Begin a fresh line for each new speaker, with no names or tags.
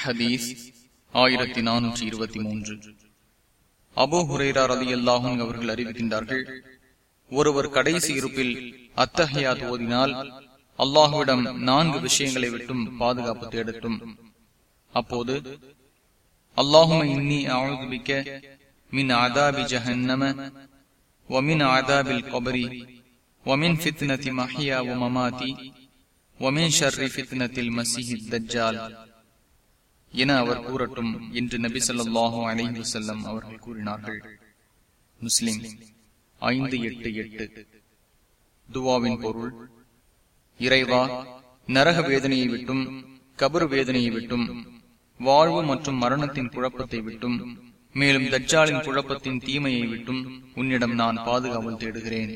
ஹதீஸ் ஆயிரத்தி நானூற்றி இருபத்தி மூன்று. அபோ ஹுரேரார் அலி அல்லாஹும் அவர்கள் அறிவிக்கின்றார்கள் ஒருவர் கடைசி இருப்பில் அத்தகையா ஓதினால் அல்லாஹுவிடம் நான்கு விஷயங்களை விட்டும் பாதுகாப்பு தேடட்டும். அப்போது அல்லாஹும் மின் ஆதாபி ஜஹன்னம ஒமின் கொபரி ஒமின் ஃபித்னதி மஹியா ஒமமாதி ஒமின் ஷர்ரி ஃபித்னத்தில் மசிஹி தஜ்ஜால். என அவர் கூறட்டும் என்று நபி சொல்லாஹு அலைஹி வசல்லம் அவர்கள் கூறினார்கள். முஸ்லிம் ஐந்து எட்டு எட்டு. துவாவின் பொருள் இறைவா நரக வேதனையை விட்டும் கபர் வேதனையை விட்டும் வாழ்வு மற்றும் மரணத்தின் குழப்பத்தை விட்டும் மேலும் தஜ்ஜாலின் குழப்பத்தின் தீமையை விட்டும் உன்னிடம் நான் பாதுகாவல் தேடுகிறேன்.